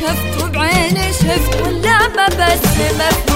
انكشفت وبعيني شفت ولا ما بس ما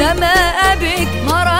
ده ما أبيك مرأة